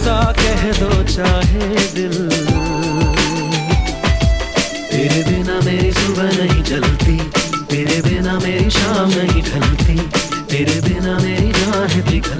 ऐसा कह दो चाहे दिल। तेरे बिना मेरी सुबह नहीं चलती, तेरे बिना मेरी शाम नहीं ढलती, तेरे बिना मेरी जान पिघलती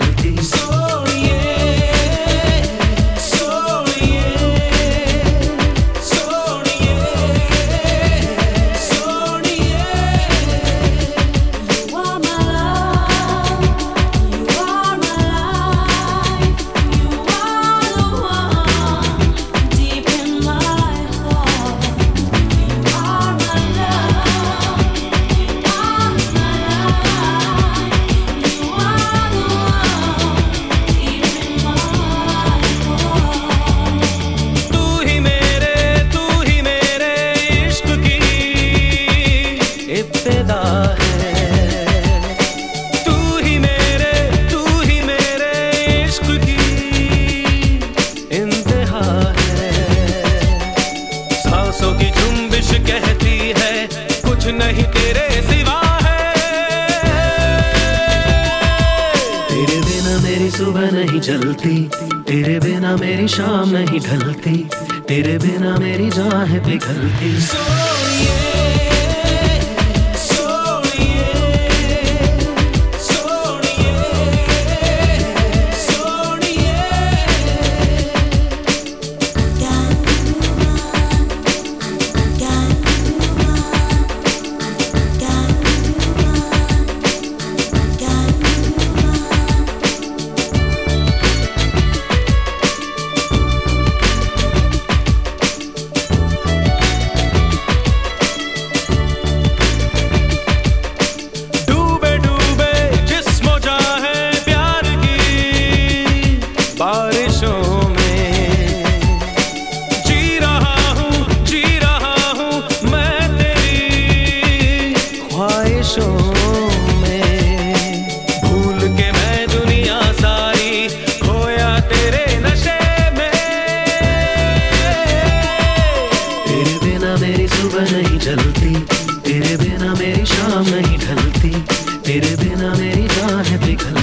सुबह नहीं चलती। तेरे बिना मेरी शाम नहीं ढलती। तेरे बिना मेरी जान है पिघलती चलती तेरे बिना मेरी शाम नहीं ढलती तेरे बिना मेरी जान पिघलती